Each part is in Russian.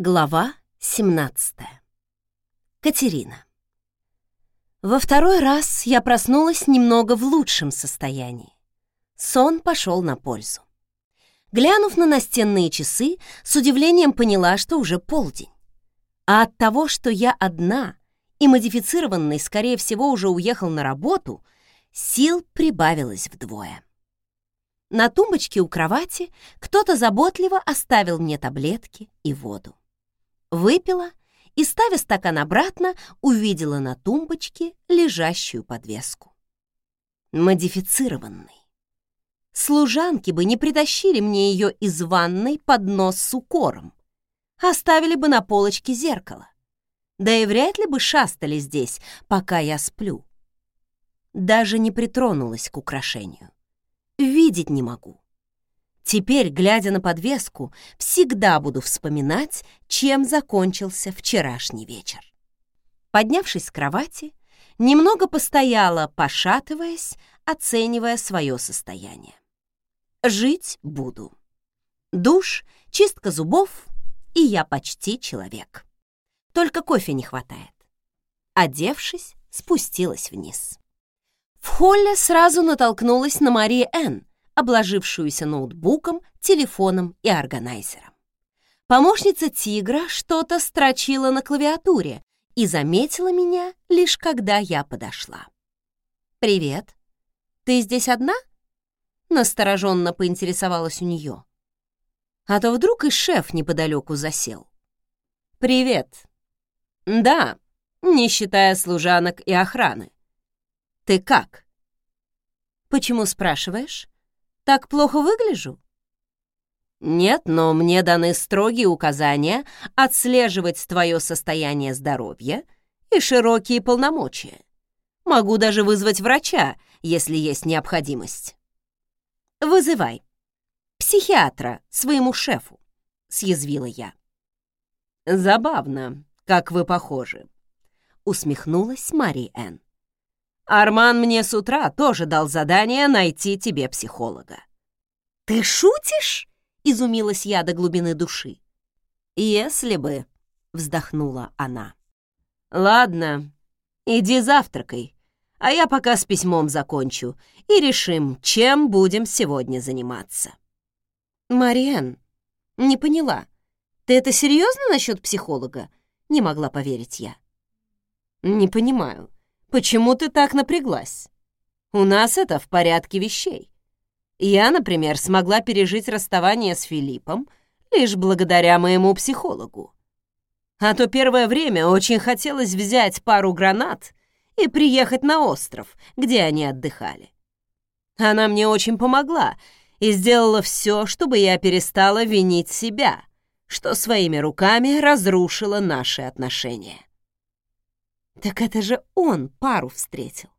Глава 17. Катерина. Во второй раз я проснулась немного в лучшем состоянии. Сон пошел на пользу. Глянув на настенные часы, с удивлением поняла, что уже полдень. А от того, что я одна и модифицированный, скорее всего, уже уехал на работу, сил прибавилось вдвое. На тумбочке у кровати кто-то заботливо оставил мне таблетки и воду. Выпила и, ставя стакан обратно, увидела на тумбочке лежащую подвеску. Модифицированный. Служанки бы не притащили мне ее из ванной под нос с укором. Оставили бы на полочке зеркало. Да и вряд ли бы шастали здесь, пока я сплю. Даже не притронулась к украшению. Видеть не могу. Теперь, глядя на подвеску, всегда буду вспоминать, чем закончился вчерашний вечер. Поднявшись с кровати, немного постояла, пошатываясь, оценивая свое состояние. Жить буду. Душ, чистка зубов, и я почти человек. Только кофе не хватает. Одевшись, спустилась вниз. В холле сразу натолкнулась на Марии Энн, обложившуюся ноутбуком, телефоном и органайзером. Помощница тигра что-то строчила на клавиатуре и заметила меня лишь когда я подошла. «Привет. Ты здесь одна?» Настороженно поинтересовалась у нее. А то вдруг и шеф неподалеку засел. «Привет. Да, не считая служанок и охраны. Ты как?» «Почему спрашиваешь?» Так плохо выгляжу? Нет, но мне даны строгие указания отслеживать твое состояние здоровья и широкие полномочия. Могу даже вызвать врача, если есть необходимость. Вызывай. Психиатра своему шефу, съязвила я. Забавно, как вы похожи, усмехнулась Мари Энн. Арман мне с утра тоже дал задание найти тебе психолога. «Ты шутишь?» — изумилась я до глубины души. «Если бы», — вздохнула она. «Ладно, иди завтракай, а я пока с письмом закончу и решим, чем будем сегодня заниматься». «Мариэн, не поняла, ты это серьезно насчет психолога?» — не могла поверить я. «Не понимаю, Почему ты так напряглась? У нас это в порядке вещей. Я, например, смогла пережить расставание с Филиппом лишь благодаря моему психологу. А то первое время очень хотелось взять пару гранат и приехать на остров, где они отдыхали. Она мне очень помогла и сделала все, чтобы я перестала винить себя, что своими руками разрушила наши отношения. Так это же он пару встретил.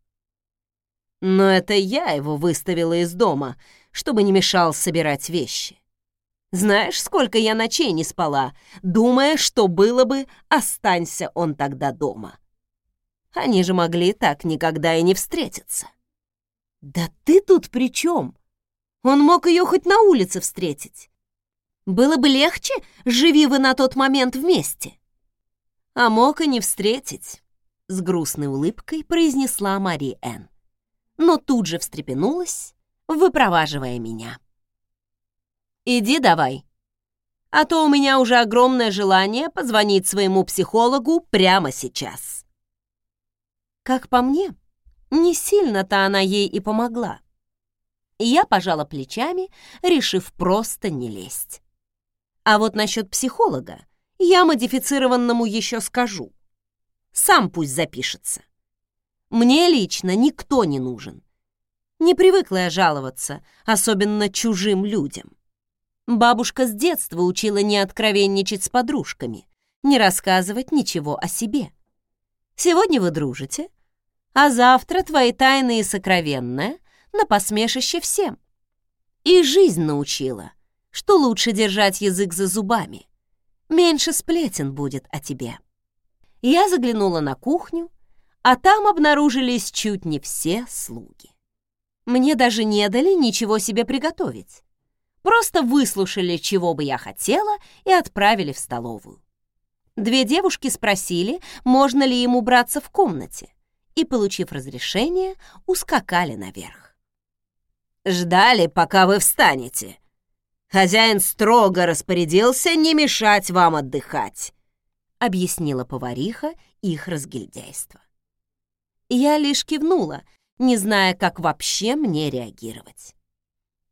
Но это я его выставила из дома, чтобы не мешал собирать вещи. Знаешь, сколько я ночей не спала, думая, что было бы, останься он тогда дома. Они же могли так никогда и не встретиться. Да ты тут при чем? Он мог ее хоть на улице встретить. Было бы легче, живи вы на тот момент вместе. А мог и не встретить с грустной улыбкой произнесла Мари Энн, но тут же встрепенулась, выпроваживая меня. «Иди давай, а то у меня уже огромное желание позвонить своему психологу прямо сейчас». Как по мне, не сильно-то она ей и помогла. Я пожала плечами, решив просто не лезть. А вот насчет психолога я модифицированному еще скажу. Сам пусть запишется. Мне лично никто не нужен. Не привыкла я жаловаться, особенно чужим людям. Бабушка с детства учила не откровенничать с подружками, не рассказывать ничего о себе. Сегодня вы дружите, а завтра твои тайны и сокровенное на посмешище всем. И жизнь научила, что лучше держать язык за зубами. Меньше сплетен будет о тебе я заглянула на кухню, а там обнаружились чуть не все слуги. Мне даже не дали ничего себе приготовить. Просто выслушали, чего бы я хотела, и отправили в столовую. Две девушки спросили, можно ли им убраться в комнате, и, получив разрешение, ускакали наверх. «Ждали, пока вы встанете. Хозяин строго распорядился не мешать вам отдыхать», объяснила повариха их разгильдяйство. Я лишь кивнула, не зная, как вообще мне реагировать.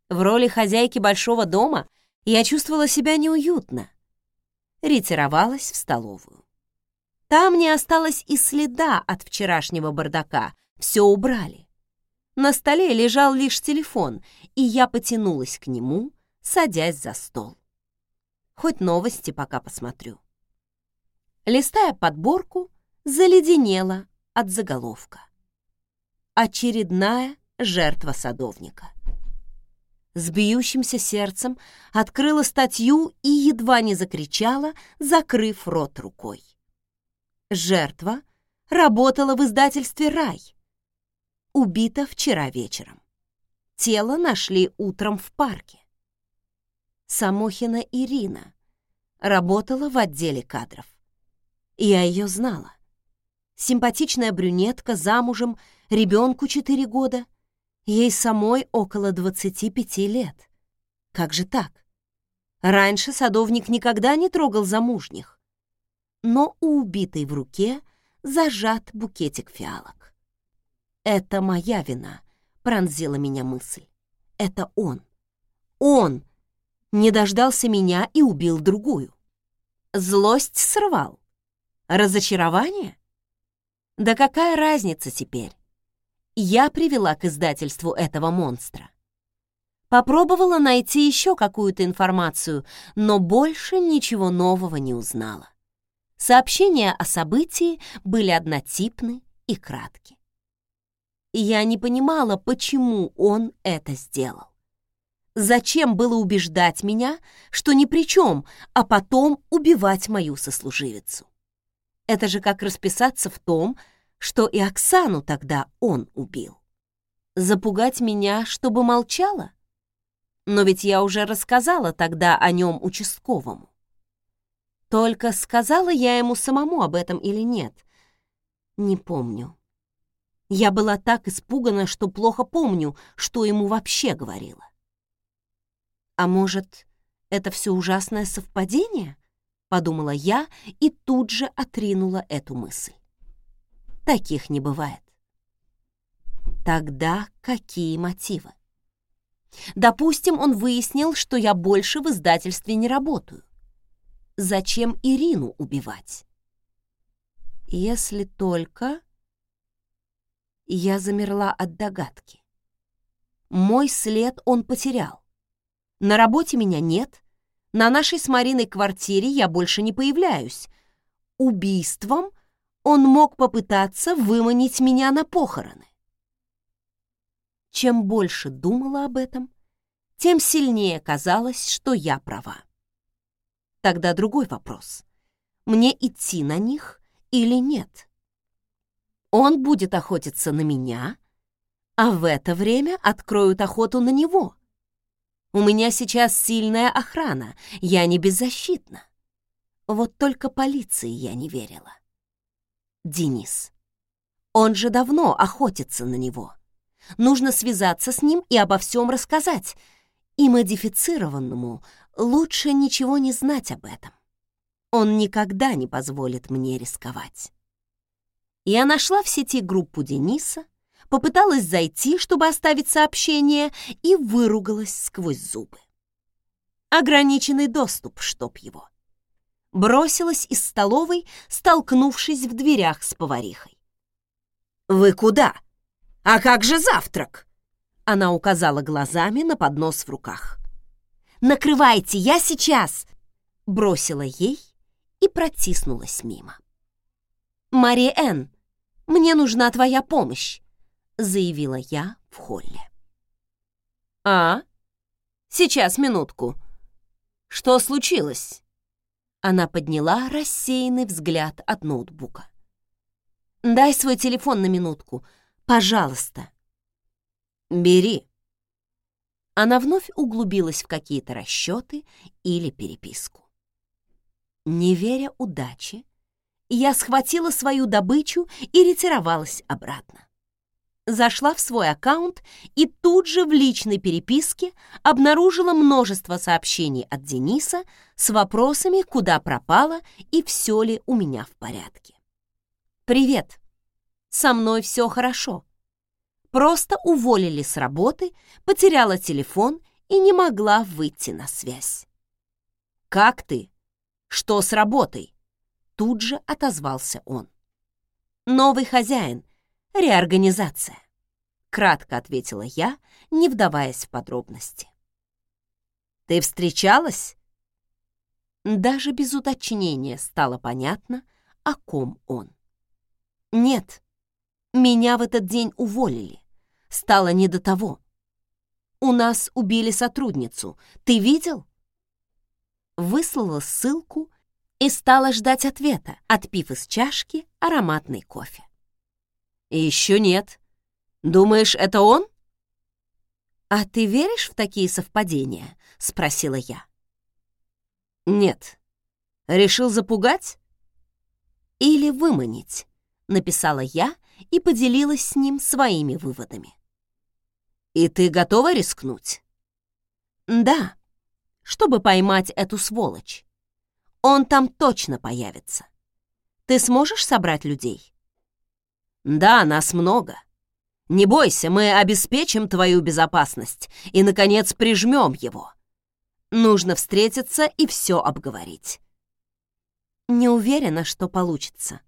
В роли хозяйки большого дома я чувствовала себя неуютно, ретировалась в столовую. Там не осталось и следа от вчерашнего бардака, все убрали. На столе лежал лишь телефон, и я потянулась к нему, садясь за стол. Хоть новости пока посмотрю. Листая подборку, заледенела от заголовка. Очередная жертва садовника с бьющимся сердцем открыла статью и едва не закричала, закрыв рот рукой. Жертва работала в издательстве «Рай». Убита вчера вечером. Тело нашли утром в парке. Самохина Ирина работала в отделе кадров. Я ее знала. Симпатичная брюнетка замужем, ребенку 4 года — Ей самой около 25 лет. Как же так? Раньше садовник никогда не трогал замужних. Но у убитой в руке зажат букетик фиалок. «Это моя вина», — пронзила меня мысль. «Это он. Он не дождался меня и убил другую. Злость срывал. Разочарование? Да какая разница теперь? я привела к издательству этого монстра. Попробовала найти еще какую-то информацию, но больше ничего нового не узнала. Сообщения о событии были однотипны и кратки. Я не понимала, почему он это сделал. Зачем было убеждать меня, что ни при чем, а потом убивать мою сослуживицу? Это же как расписаться в том, что и Оксану тогда он убил. Запугать меня, чтобы молчала? Но ведь я уже рассказала тогда о нем участковому. Только сказала я ему самому об этом или нет, не помню. Я была так испугана, что плохо помню, что ему вообще говорила. А может, это все ужасное совпадение? Подумала я и тут же отринула эту мысль. Таких не бывает. Тогда какие мотивы? Допустим, он выяснил, что я больше в издательстве не работаю. Зачем Ирину убивать? Если только... Я замерла от догадки. Мой след он потерял. На работе меня нет, на нашей с Мариной квартире я больше не появляюсь. Убийством он мог попытаться выманить меня на похороны. Чем больше думала об этом, тем сильнее казалось, что я права. Тогда другой вопрос. Мне идти на них или нет? Он будет охотиться на меня, а в это время откроют охоту на него. У меня сейчас сильная охрана, я не беззащитна. Вот только полиции я не верила. Денис. Он же давно охотится на него. Нужно связаться с ним и обо всем рассказать. И модифицированному лучше ничего не знать об этом. Он никогда не позволит мне рисковать. Я нашла в сети группу Дениса, попыталась зайти, чтобы оставить сообщение, и выругалась сквозь зубы. Ограниченный доступ, чтоб его бросилась из столовой, столкнувшись в дверях с поварихой. «Вы куда? А как же завтрак?» Она указала глазами на поднос в руках. «Накрывайте, я сейчас!» Бросила ей и протиснулась мимо. «Мария Энн, мне нужна твоя помощь», заявила я в холле. «А? Сейчас, минутку. Что случилось?» Она подняла рассеянный взгляд от ноутбука. «Дай свой телефон на минутку, пожалуйста». «Бери». Она вновь углубилась в какие-то расчеты или переписку. Не веря удаче, я схватила свою добычу и ретировалась обратно. Зашла в свой аккаунт и тут же в личной переписке обнаружила множество сообщений от Дениса с вопросами, куда пропала и все ли у меня в порядке. «Привет. Со мной все хорошо. Просто уволили с работы, потеряла телефон и не могла выйти на связь. «Как ты? Что с работой?» Тут же отозвался он. «Новый хозяин. Реорганизация», — кратко ответила я, не вдаваясь в подробности. «Ты встречалась?» Даже без уточнения стало понятно, о ком он. «Нет, меня в этот день уволили. Стало не до того. У нас убили сотрудницу. Ты видел?» Выслала ссылку и стала ждать ответа, отпив из чашки ароматный кофе. «Еще нет. Думаешь, это он?» «А ты веришь в такие совпадения?» — спросила я. «Нет. Решил запугать?» «Или выманить?» — написала я и поделилась с ним своими выводами. «И ты готова рискнуть?» «Да, чтобы поймать эту сволочь. Он там точно появится. Ты сможешь собрать людей?» «Да, нас много. Не бойся, мы обеспечим твою безопасность и, наконец, прижмем его. Нужно встретиться и все обговорить». «Не уверена, что получится.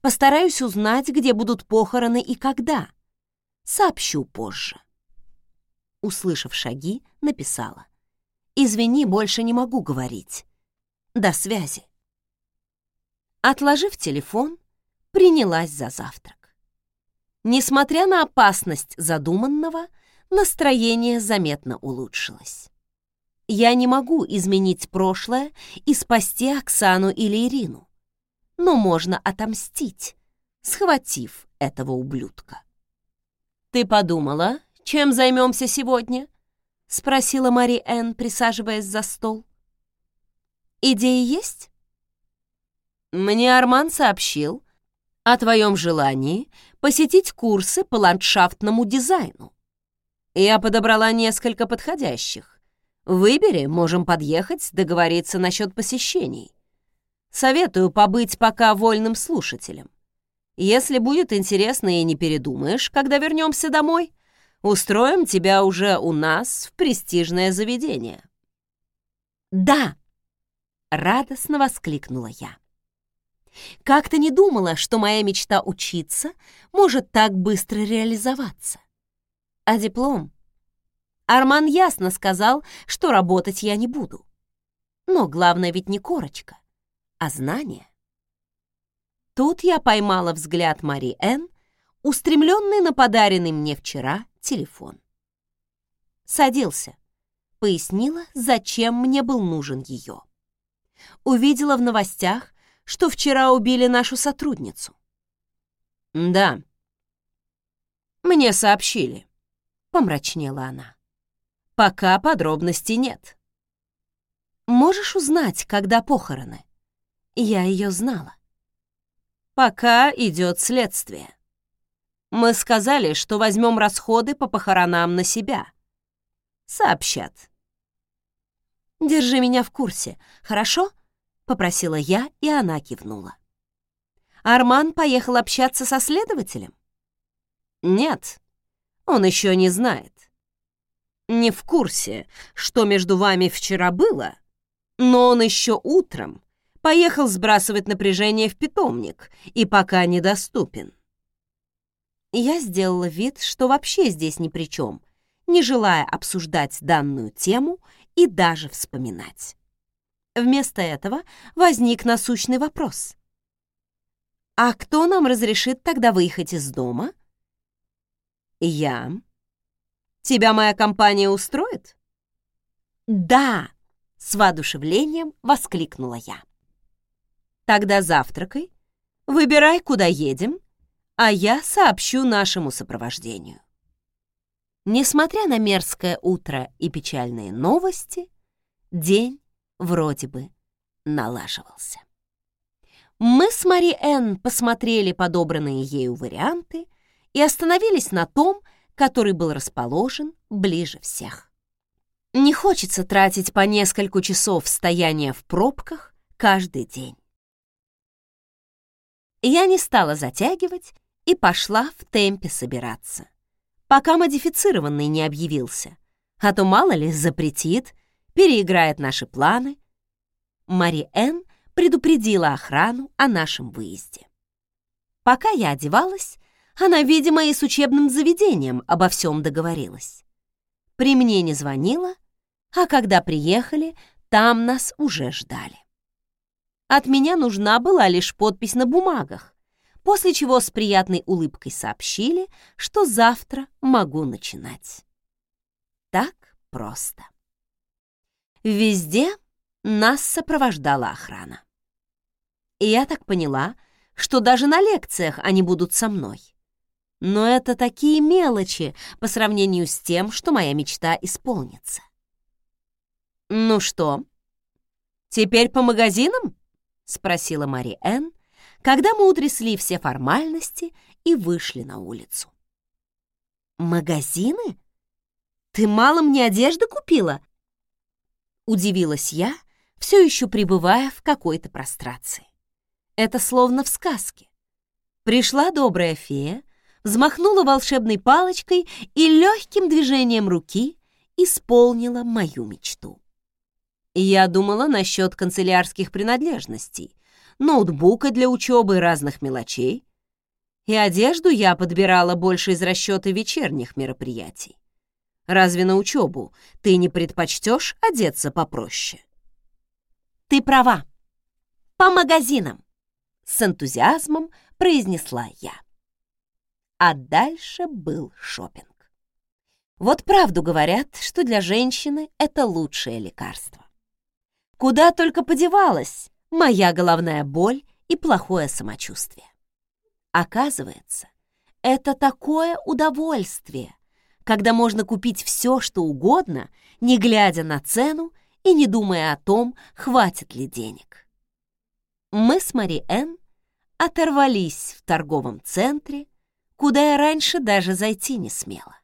Постараюсь узнать, где будут похороны и когда. Сообщу позже». Услышав шаги, написала. «Извини, больше не могу говорить. До связи». Отложив телефон, принялась за завтрак. Несмотря на опасность задуманного, настроение заметно улучшилось. Я не могу изменить прошлое и спасти Оксану или Ирину но можно отомстить, схватив этого ублюдка. «Ты подумала, чем займемся сегодня?» — спросила Мари Энн, присаживаясь за стол. «Идеи есть?» «Мне Арман сообщил о твоем желании посетить курсы по ландшафтному дизайну. Я подобрала несколько подходящих. Выбери, можем подъехать, договориться насчет посещений. Советую побыть пока вольным слушателем. Если будет интересно и не передумаешь, когда вернемся домой, устроим тебя уже у нас в престижное заведение». «Да!» — радостно воскликнула я. Как-то не думала, что моя мечта учиться может так быстро реализоваться. А диплом? Арман ясно сказал, что работать я не буду. Но главное ведь не корочка а знания. Тут я поймала взгляд Мари Н, устремленный на подаренный мне вчера телефон. «Садился», — пояснила, зачем мне был нужен ее. Увидела в новостях, что вчера убили нашу сотрудницу. «Да». «Мне сообщили», — помрачнела она. «Пока подробностей нет». «Можешь узнать, когда похороны?» Я ее знала. Пока идет следствие. Мы сказали, что возьмем расходы по похоронам на себя. Сообщат. Держи меня в курсе, хорошо? Попросила я, и она кивнула. Арман поехал общаться со следователем? Нет, он еще не знает. Не в курсе, что между вами вчера было, но он еще утром поехал сбрасывать напряжение в питомник и пока недоступен. Я сделала вид, что вообще здесь ни при чем, не желая обсуждать данную тему и даже вспоминать. Вместо этого возник насущный вопрос. «А кто нам разрешит тогда выехать из дома?» «Я. Тебя моя компания устроит?» «Да!» — с воодушевлением воскликнула я. Тогда завтракай, выбирай, куда едем, а я сообщу нашему сопровождению. Несмотря на мерзкое утро и печальные новости, день вроде бы налаживался. Мы с Мари Энн посмотрели подобранные ею варианты и остановились на том, который был расположен ближе всех. Не хочется тратить по несколько часов стояния в пробках каждый день. Я не стала затягивать и пошла в темпе собираться, пока модифицированный не объявился, а то мало ли запретит, переиграет наши планы. Мари Энн предупредила охрану о нашем выезде. Пока я одевалась, она, видимо, и с учебным заведением обо всем договорилась. При мне не звонила, а когда приехали, там нас уже ждали. От меня нужна была лишь подпись на бумагах, после чего с приятной улыбкой сообщили, что завтра могу начинать. Так просто. Везде нас сопровождала охрана. И я так поняла, что даже на лекциях они будут со мной. Но это такие мелочи по сравнению с тем, что моя мечта исполнится. «Ну что, теперь по магазинам?» — спросила Мари Энн, когда мы утрясли все формальности и вышли на улицу. «Магазины? Ты мало мне одежды купила?» Удивилась я, все еще пребывая в какой-то прострации. Это словно в сказке. Пришла добрая фея, взмахнула волшебной палочкой и легким движением руки исполнила мою мечту. Я думала насчет канцелярских принадлежностей, ноутбука для учебы и разных мелочей. И одежду я подбирала больше из расчета вечерних мероприятий. Разве на учебу ты не предпочтешь одеться попроще? Ты права. По магазинам с энтузиазмом произнесла я. А дальше был шопинг. Вот правду говорят, что для женщины это лучшее лекарство. Куда только подевалась моя головная боль и плохое самочувствие. Оказывается, это такое удовольствие, когда можно купить все, что угодно, не глядя на цену и не думая о том, хватит ли денег мы с Мари Энн оторвались в торговом центре, куда я раньше даже зайти не смела.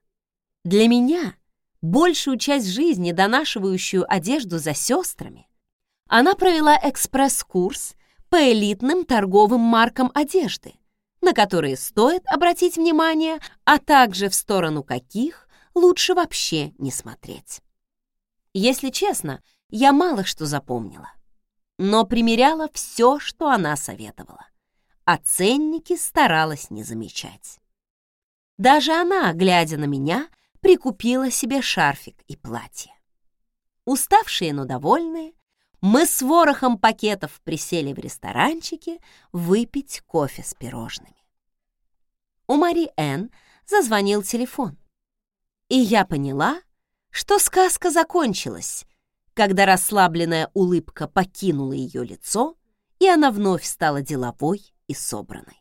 Для меня большую часть жизни, донашивающую одежду за сестрами, она провела экспресс-курс по элитным торговым маркам одежды, на которые стоит обратить внимание, а также в сторону каких лучше вообще не смотреть. Если честно, я мало что запомнила но примеряла все, что она советовала. А ценники старалась не замечать. Даже она, глядя на меня, прикупила себе шарфик и платье. Уставшие, но довольные, мы с ворохом пакетов присели в ресторанчике выпить кофе с пирожными. У Мари Энн зазвонил телефон, и я поняла, что сказка закончилась, когда расслабленная улыбка покинула ее лицо, и она вновь стала деловой и собранной.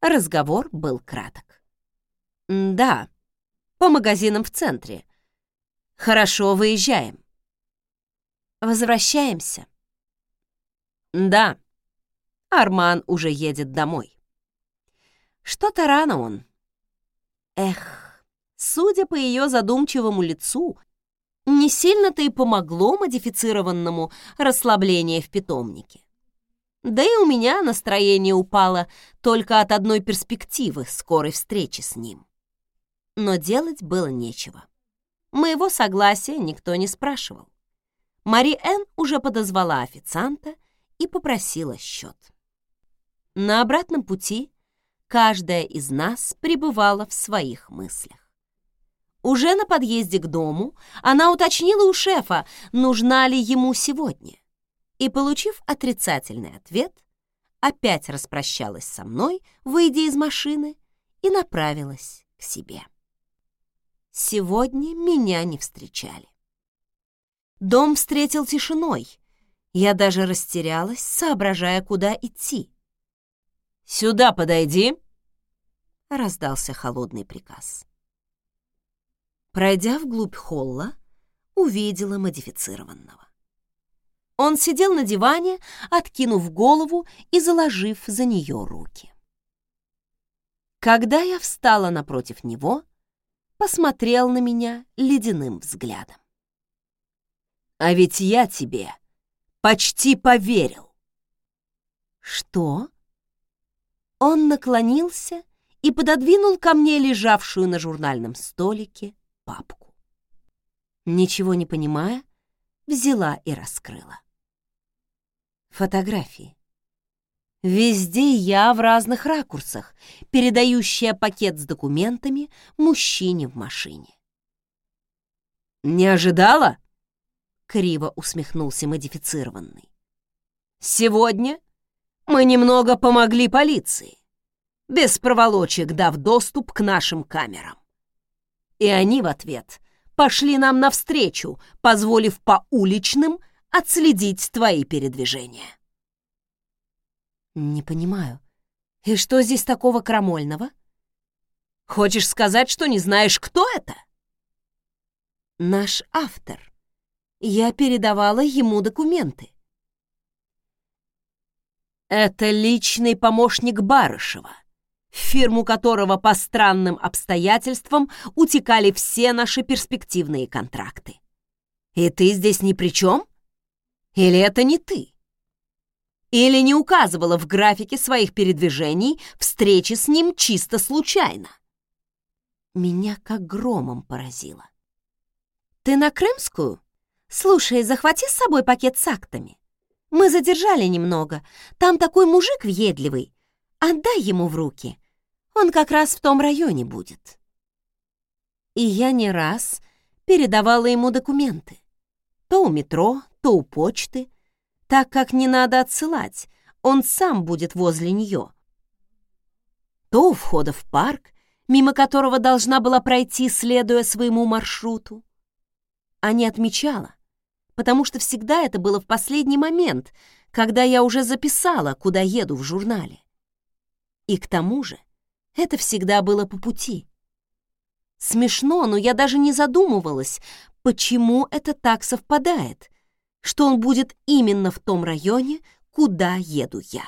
Разговор был краток. «Да, по магазинам в центре. Хорошо, выезжаем». «Возвращаемся?» «Да, Арман уже едет домой». «Что-то рано он». Эх, судя по ее задумчивому лицу, не сильно-то и помогло модифицированному расслабление в питомнике. Да и у меня настроение упало только от одной перспективы скорой встречи с ним. Но делать было нечего. Моего согласия никто не спрашивал. Мари Энн уже подозвала официанта и попросила счет. На обратном пути каждая из нас пребывала в своих мыслях. Уже на подъезде к дому она уточнила у шефа, нужна ли ему сегодня. И, получив отрицательный ответ, опять распрощалась со мной, выйдя из машины, и направилась к себе. Сегодня меня не встречали. Дом встретил тишиной. Я даже растерялась, соображая, куда идти. «Сюда подойди!» — раздался холодный приказ. Пройдя вглубь холла, увидела модифицированного. Он сидел на диване, откинув голову и заложив за нее руки. Когда я встала напротив него, посмотрел на меня ледяным взглядом. «А ведь я тебе почти поверил!» «Что?» Он наклонился и пододвинул ко мне лежавшую на журнальном столике папку. Ничего не понимая, взяла и раскрыла. Фотографии. Везде я в разных ракурсах, передающая пакет с документами мужчине в машине. «Не ожидала?» — криво усмехнулся модифицированный. «Сегодня мы немного помогли полиции, без проволочек дав доступ к нашим камерам. И они в ответ пошли нам навстречу, позволив по уличным отследить твои передвижения. Не понимаю. И что здесь такого крамольного? Хочешь сказать, что не знаешь, кто это? Наш автор. Я передавала ему документы. Это личный помощник Барышева в фирму которого по странным обстоятельствам утекали все наши перспективные контракты. И ты здесь ни при чем? Или это не ты? Или не указывала в графике своих передвижений встречи с ним чисто случайно? Меня как громом поразило. Ты на Крымскую? Слушай, захвати с собой пакет с актами. Мы задержали немного. Там такой мужик въедливый. Отдай ему в руки. Он как раз в том районе будет. И я не раз передавала ему документы. То у метро, то у почты. Так как не надо отсылать, он сам будет возле нее. То у входа в парк, мимо которого должна была пройти, следуя своему маршруту. А не отмечала, потому что всегда это было в последний момент, когда я уже записала, куда еду в журнале. И к тому же это всегда было по пути. Смешно, но я даже не задумывалась, почему это так совпадает, что он будет именно в том районе, куда еду я.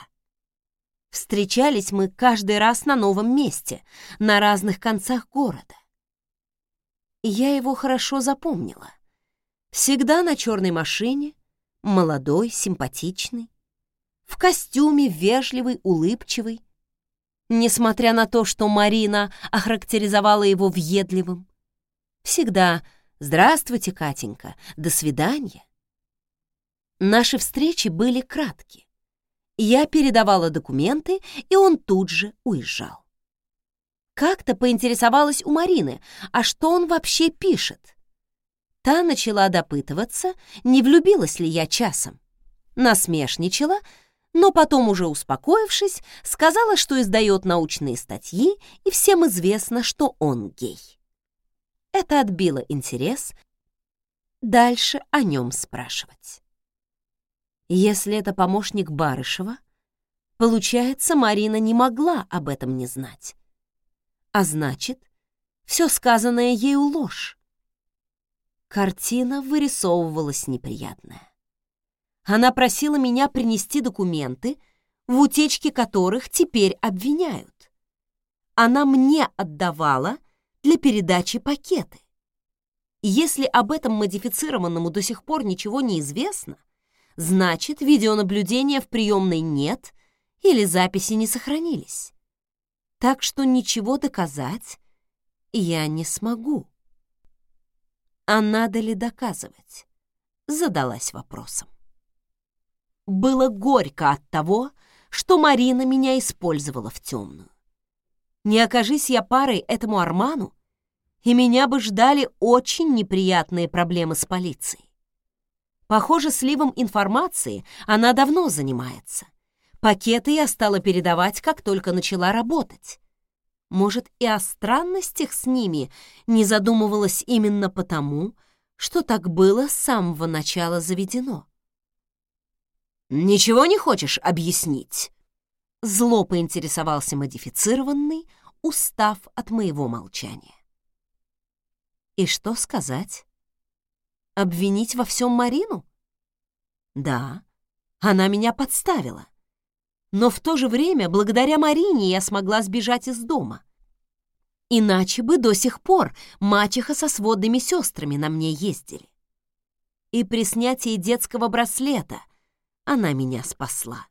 Встречались мы каждый раз на новом месте, на разных концах города. Я его хорошо запомнила. Всегда на черной машине, молодой, симпатичный, в костюме вежливый, улыбчивый, несмотря на то, что Марина охарактеризовала его въедливым. Всегда «Здравствуйте, Катенька, до свидания». Наши встречи были кратки. Я передавала документы, и он тут же уезжал. Как-то поинтересовалась у Марины, а что он вообще пишет? Та начала допытываться, не влюбилась ли я часом. Насмешничала, но потом, уже успокоившись, сказала, что издает научные статьи, и всем известно, что он гей. Это отбило интерес дальше о нем спрашивать. Если это помощник Барышева, получается, Марина не могла об этом не знать. А значит, все сказанное ею ложь. Картина вырисовывалась неприятная. Она просила меня принести документы, в утечке которых теперь обвиняют. Она мне отдавала для передачи пакеты. Если об этом модифицированному до сих пор ничего не известно, значит, видеонаблюдения в приемной нет или записи не сохранились. Так что ничего доказать я не смогу. А надо ли доказывать? Задалась вопросом. Было горько от того, что Марина меня использовала в темную. Не окажись я парой этому Арману, и меня бы ждали очень неприятные проблемы с полицией. Похоже, сливом информации она давно занимается. Пакеты я стала передавать, как только начала работать. Может, и о странностях с ними не задумывалась именно потому, что так было с самого начала заведено. «Ничего не хочешь объяснить?» Зло поинтересовался модифицированный, устав от моего молчания. И что сказать? Обвинить во всем Марину? Да, она меня подставила. Но в то же время, благодаря Марине, я смогла сбежать из дома. Иначе бы до сих пор мачеха со сводными сестрами на мне ездили. И при снятии детского браслета она меня спасла.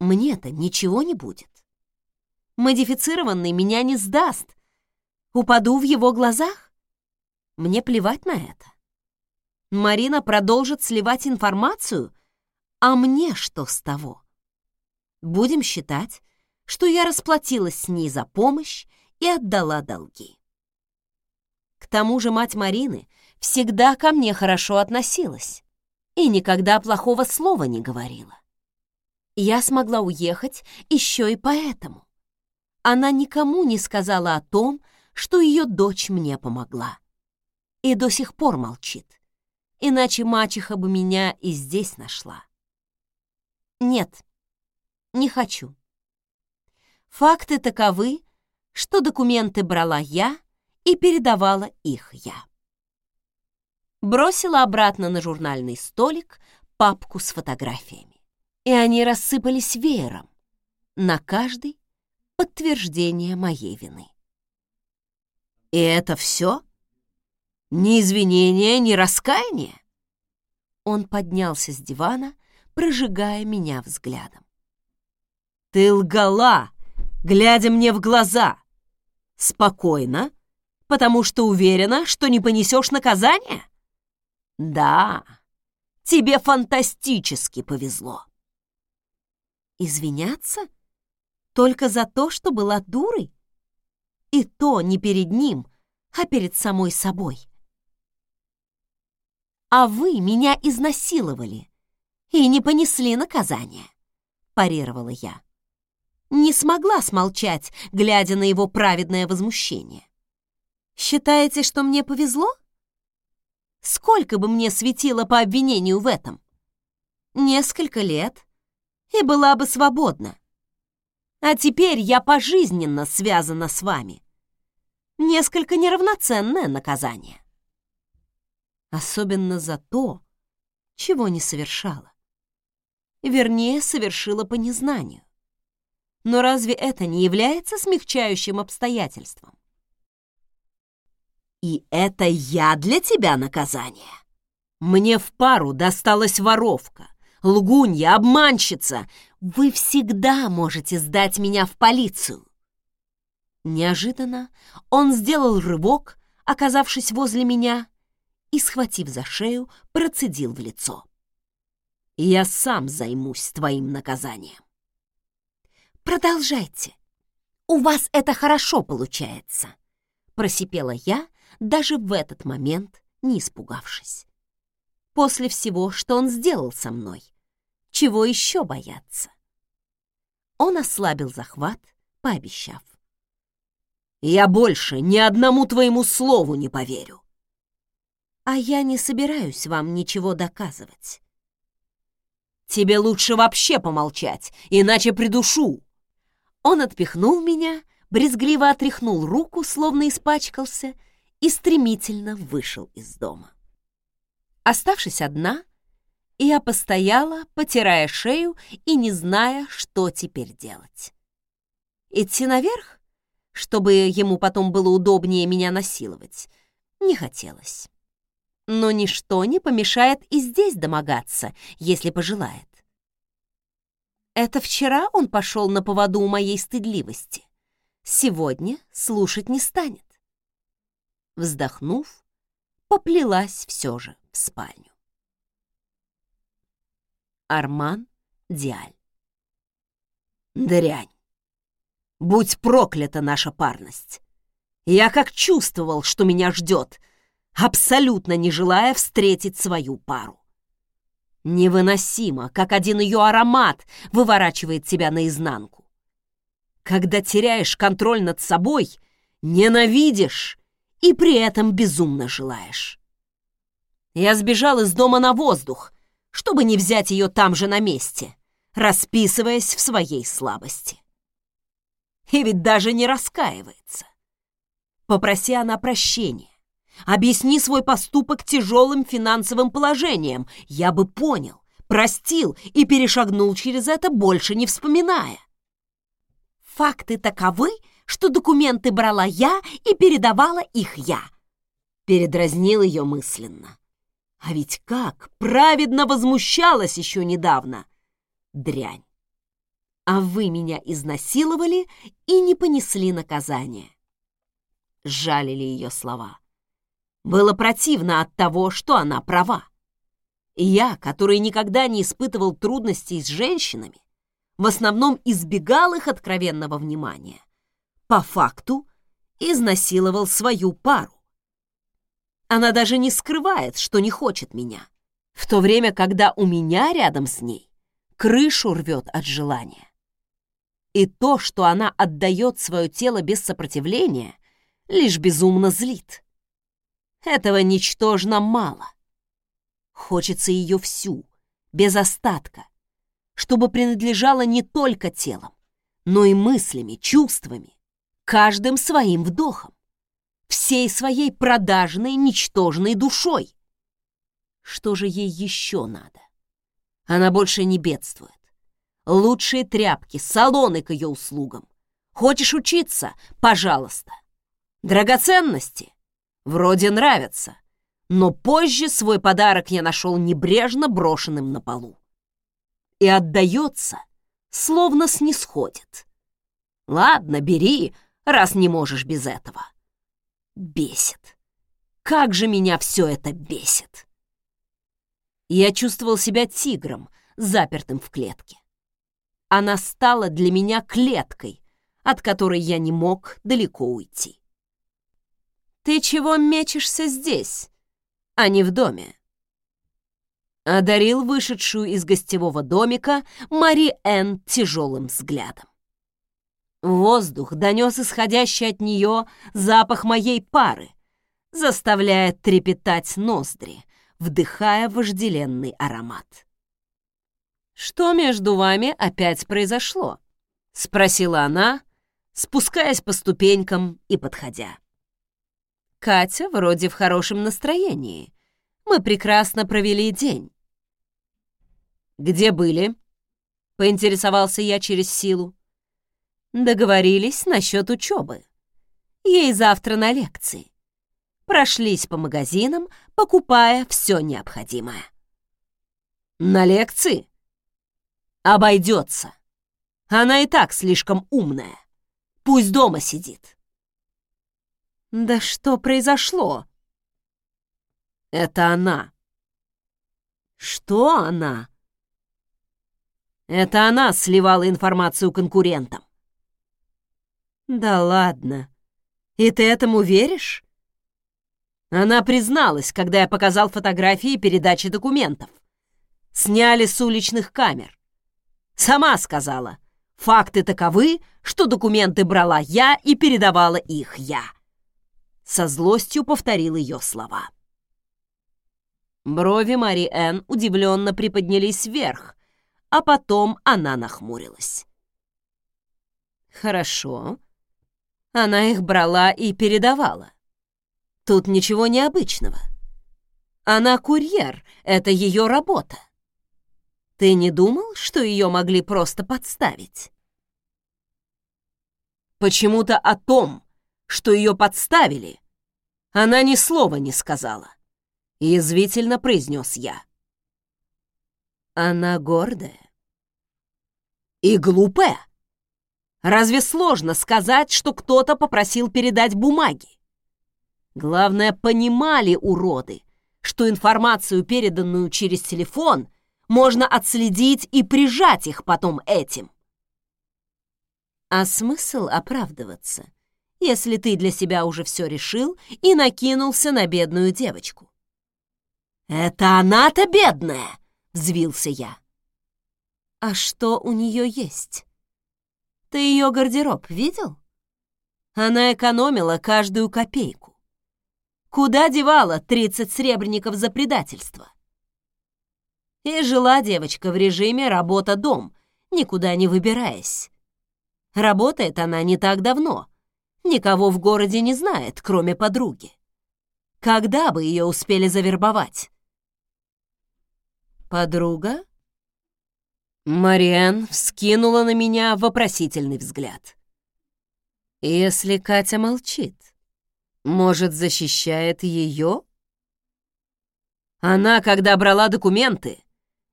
Мне-то ничего не будет. Модифицированный меня не сдаст. Упаду в его глазах? Мне плевать на это. Марина продолжит сливать информацию, а мне что с того? Будем считать, что я расплатилась с ней за помощь и отдала долги. К тому же мать Марины всегда ко мне хорошо относилась и никогда плохого слова не говорила. Я смогла уехать еще и поэтому. Она никому не сказала о том, что ее дочь мне помогла. И до сих пор молчит, иначе мачеха бы меня и здесь нашла. Нет, не хочу. Факты таковы, что документы брала я и передавала их я. Бросила обратно на журнальный столик папку с фотографиями. И они рассыпались веером, на каждый подтверждение моей вины. И это все? Ни извинения, ни раскаяния? Он поднялся с дивана, прожигая меня взглядом. Ты лгала, глядя мне в глаза. Спокойно, потому что уверена, что не понесешь наказание? Да, тебе фантастически повезло. Извиняться? Только за то, что была дурой? И то не перед ним, а перед самой собой. А вы меня изнасиловали и не понесли наказания, парировала я не смогла смолчать, глядя на его праведное возмущение. «Считаете, что мне повезло? Сколько бы мне светило по обвинению в этом? Несколько лет, и была бы свободна. А теперь я пожизненно связана с вами. Несколько неравноценное наказание. Особенно за то, чего не совершала. Вернее, совершила по незнанию. Но разве это не является смягчающим обстоятельством? И это я для тебя наказание. Мне в пару досталась воровка, лгунья, обманщица. Вы всегда можете сдать меня в полицию. Неожиданно он сделал рывок, оказавшись возле меня, и, схватив за шею, процедил в лицо. «Я сам займусь твоим наказанием». Продолжайте. У вас это хорошо получается, просипела я, даже в этот момент не испугавшись. После всего, что он сделал со мной, чего еще бояться? Он ослабил захват, пообещав. «Я больше ни одному твоему слову не поверю». «А я не собираюсь вам ничего доказывать». «Тебе лучше вообще помолчать, иначе придушу», он отпихнул меня, брезгливо отряхнул руку, словно испачкался, и стремительно вышел из дома. Оставшись одна, я постояла, потирая шею и не зная, что теперь делать. Идти наверх, чтобы ему потом было удобнее меня насиловать, не хотелось. Но ничто не помешает и здесь домогаться, если пожелает. Это вчера он пошел на поводу у моей стыдливости. Сегодня слушать не станет. Вздохнув, поплелась все же в спальню. Арман Диаль. Дрянь. Будь проклята наша парность. Я как чувствовал, что меня ждет, абсолютно не желая встретить свою пару. Невыносимо, как один ее аромат выворачивает тебя наизнанку. Когда теряешь контроль над собой, ненавидишь и при этом безумно желаешь. Я сбежал из дома на воздух, чтобы не взять ее там же на месте, расписываясь в своей слабости. И ведь даже не раскаивается. Попроси она прощения, Объясни свой поступок тяжелым финансовым положением. Я бы понял, простил и перешагнул через это, больше не вспоминая. Факты таковы, что документы брала я и передавала их я. Передразнил ее мысленно. А ведь как праведно возмущалась еще недавно. Дрянь. А вы меня изнасиловали и не понесли наказание. Жалили ее слова. Было противно от того, что она права. Я, который никогда не испытывал трудностей с женщинами, в основном избегал их откровенного внимания, по факту изнасиловал свою пару. Она даже не скрывает, что не хочет меня, в то время, когда у меня рядом с ней крышу рвет от желания. И то, что она отдает свое тело без сопротивления, лишь безумно злит. Этого ничтожно мало. Хочется ее всю, без остатка, чтобы принадлежала не только телом, но и мыслями, чувствами, каждым своим вдохом, всей своей продажной, ничтожной душой. Что же ей еще надо? Она больше не бедствует. Лучшие тряпки, салоны к ее услугам. Хочешь учиться? Пожалуйста. Драгоценности? Вроде нравятся, но позже свой подарок я нашел небрежно брошенным на полу. И отдается, словно снисходит. Ладно, бери, раз не можешь без этого. Бесит. Как же меня все это бесит. Я чувствовал себя тигром, запертым в клетке. Она стала для меня клеткой, от которой я не мог далеко уйти. «Ты чего мечешься здесь, а не в доме?» Одарил вышедшую из гостевого домика Мари Энн тяжелым взглядом. Воздух донес исходящий от нее запах моей пары, заставляя трепетать ноздри, вдыхая вожделенный аромат. «Что между вами опять произошло?» — спросила она, спускаясь по ступенькам и подходя. Катя вроде в хорошем настроении. Мы прекрасно провели день. «Где были?» — поинтересовался я через силу. Договорились насчет учебы. Ей завтра на лекции. Прошлись по магазинам, покупая все необходимое. На лекции? Обойдется. Она и так слишком умная. Пусть дома сидит. Да что произошло? Это она. Что она? Это она сливала информацию конкурентам. Да ладно. И ты этому веришь? Она призналась, когда я показал фотографии передачи документов. Сняли с уличных камер. Сама сказала, факты таковы, что документы брала я и передавала их я. Со злостью повторил ее слова. Брови Мари Энн удивленно приподнялись вверх, а потом она нахмурилась. «Хорошо. Она их брала и передавала. Тут ничего необычного. Она курьер, это ее работа. Ты не думал, что ее могли просто подставить?» «Почему-то о том, что ее подставили, она ни слова не сказала. Язвительно произнес я. Она гордая. И глупая. Разве сложно сказать, что кто-то попросил передать бумаги? Главное, понимали уроды, что информацию, переданную через телефон, можно отследить и прижать их потом этим. А смысл оправдываться? Если ты для себя уже все решил и накинулся на бедную девочку. «Это она-то бедная!» — взвился я. «А что у нее есть? Ты ее гардероб видел? Она экономила каждую копейку. Куда девала 30 сребреников за предательство? И жила девочка в режиме «работа-дом», никуда не выбираясь. Работает она не так давно — никого в городе не знает, кроме подруги. Когда бы ее успели завербовать? Подруга? Мариан вскинула на меня вопросительный взгляд. Если Катя молчит, может, защищает ее? Она, когда брала документы,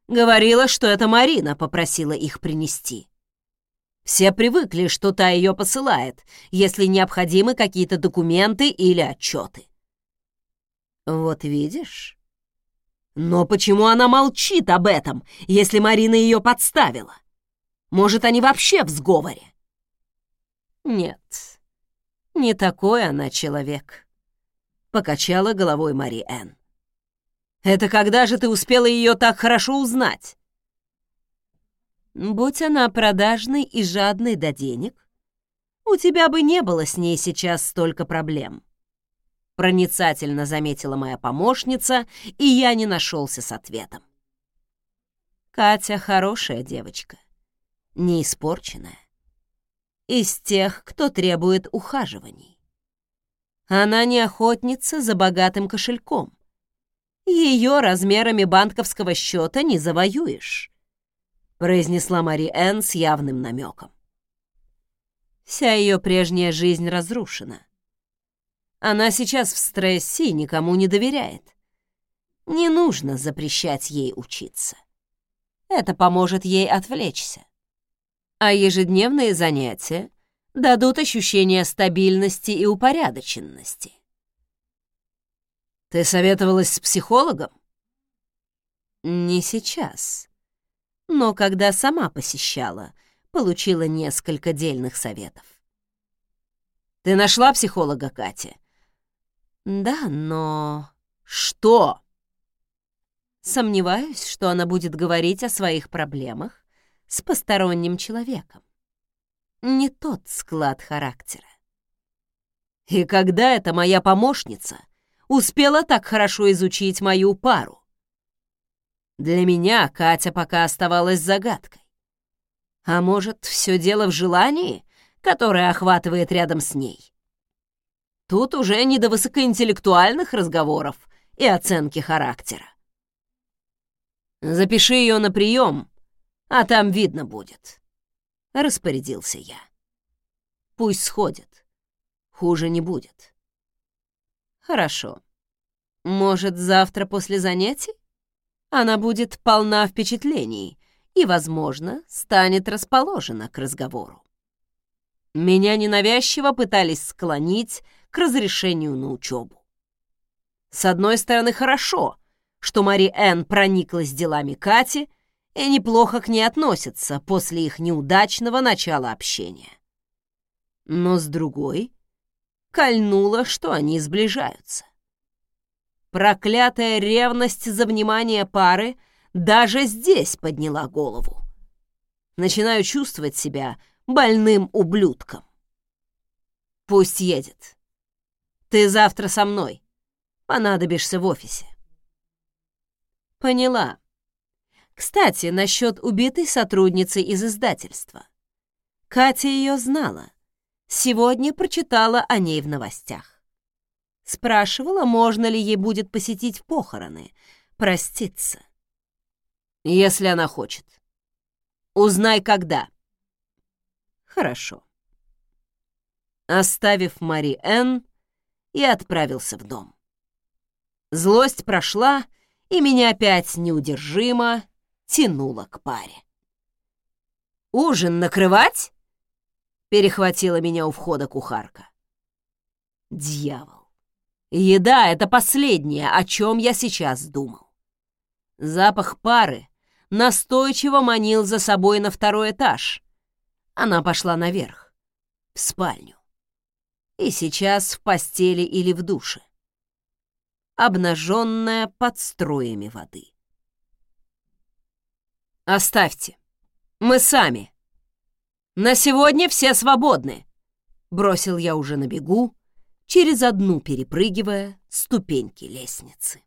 говорила, что это Марина попросила их принести. Все привыкли, что та ее посылает, если необходимы какие-то документы или отчеты. Вот видишь? Но почему она молчит об этом, если Марина ее подставила? Может, они вообще в сговоре? Нет, не такой она человек, покачала головой Мари. Это когда же ты успела ее так хорошо узнать? Будь она продажной и жадной до денег, у тебя бы не было с ней сейчас столько проблем. Проницательно заметила моя помощница, и я не нашелся с ответом. Катя хорошая девочка, не испорченная. Из тех, кто требует ухаживаний. Она не охотница за богатым кошельком. Ее размерами банковского счета не завоюешь произнесла Мари Энн с явным намеком. Вся ее прежняя жизнь разрушена. Она сейчас в стрессе и никому не доверяет. Не нужно запрещать ей учиться. Это поможет ей отвлечься. А ежедневные занятия дадут ощущение стабильности и упорядоченности. Ты советовалась с психологом? Не сейчас но когда сама посещала, получила несколько дельных советов. «Ты нашла психолога, Катя?» «Да, но...» «Что?» Сомневаюсь, что она будет говорить о своих проблемах с посторонним человеком. Не тот склад характера. И когда эта моя помощница успела так хорошо изучить мою пару? Для меня Катя пока оставалась загадкой. А может, все дело в желании, которое охватывает рядом с ней? Тут уже не до высокоинтеллектуальных разговоров и оценки характера. Запиши ее на прием, а там видно будет. Распорядился я. Пусть сходит. Хуже не будет. Хорошо. Может, завтра после занятий? Она будет полна впечатлений и, возможно, станет расположена к разговору. Меня ненавязчиво пытались склонить к разрешению на учебу. С одной стороны, хорошо, что Мари Энн прониклась делами Кати и неплохо к ней относится после их неудачного начала общения. Но с другой, кольнуло, что они сближаются. Проклятая ревность за внимание пары даже здесь подняла голову. Начинаю чувствовать себя больным ублюдком. Пусть едет. Ты завтра со мной. Понадобишься в офисе. Поняла. Кстати, насчет убитой сотрудницы из издательства. Катя ее знала. Сегодня прочитала о ней в новостях. Спрашивала, можно ли ей будет посетить похороны, проститься. Если она хочет. Узнай, когда. Хорошо. Оставив Мари Энн, я отправился в дом. Злость прошла, и меня опять неудержимо тянуло к паре. «Ужин накрывать?» — перехватила меня у входа кухарка. «Дьявол! Еда — это последнее, о чем я сейчас думал. Запах пары настойчиво манил за собой на второй этаж. Она пошла наверх, в спальню. И сейчас в постели или в душе. Обнаженная под струями воды. «Оставьте. Мы сами. На сегодня все свободны», — бросил я уже на бегу, через одну перепрыгивая ступеньки лестницы.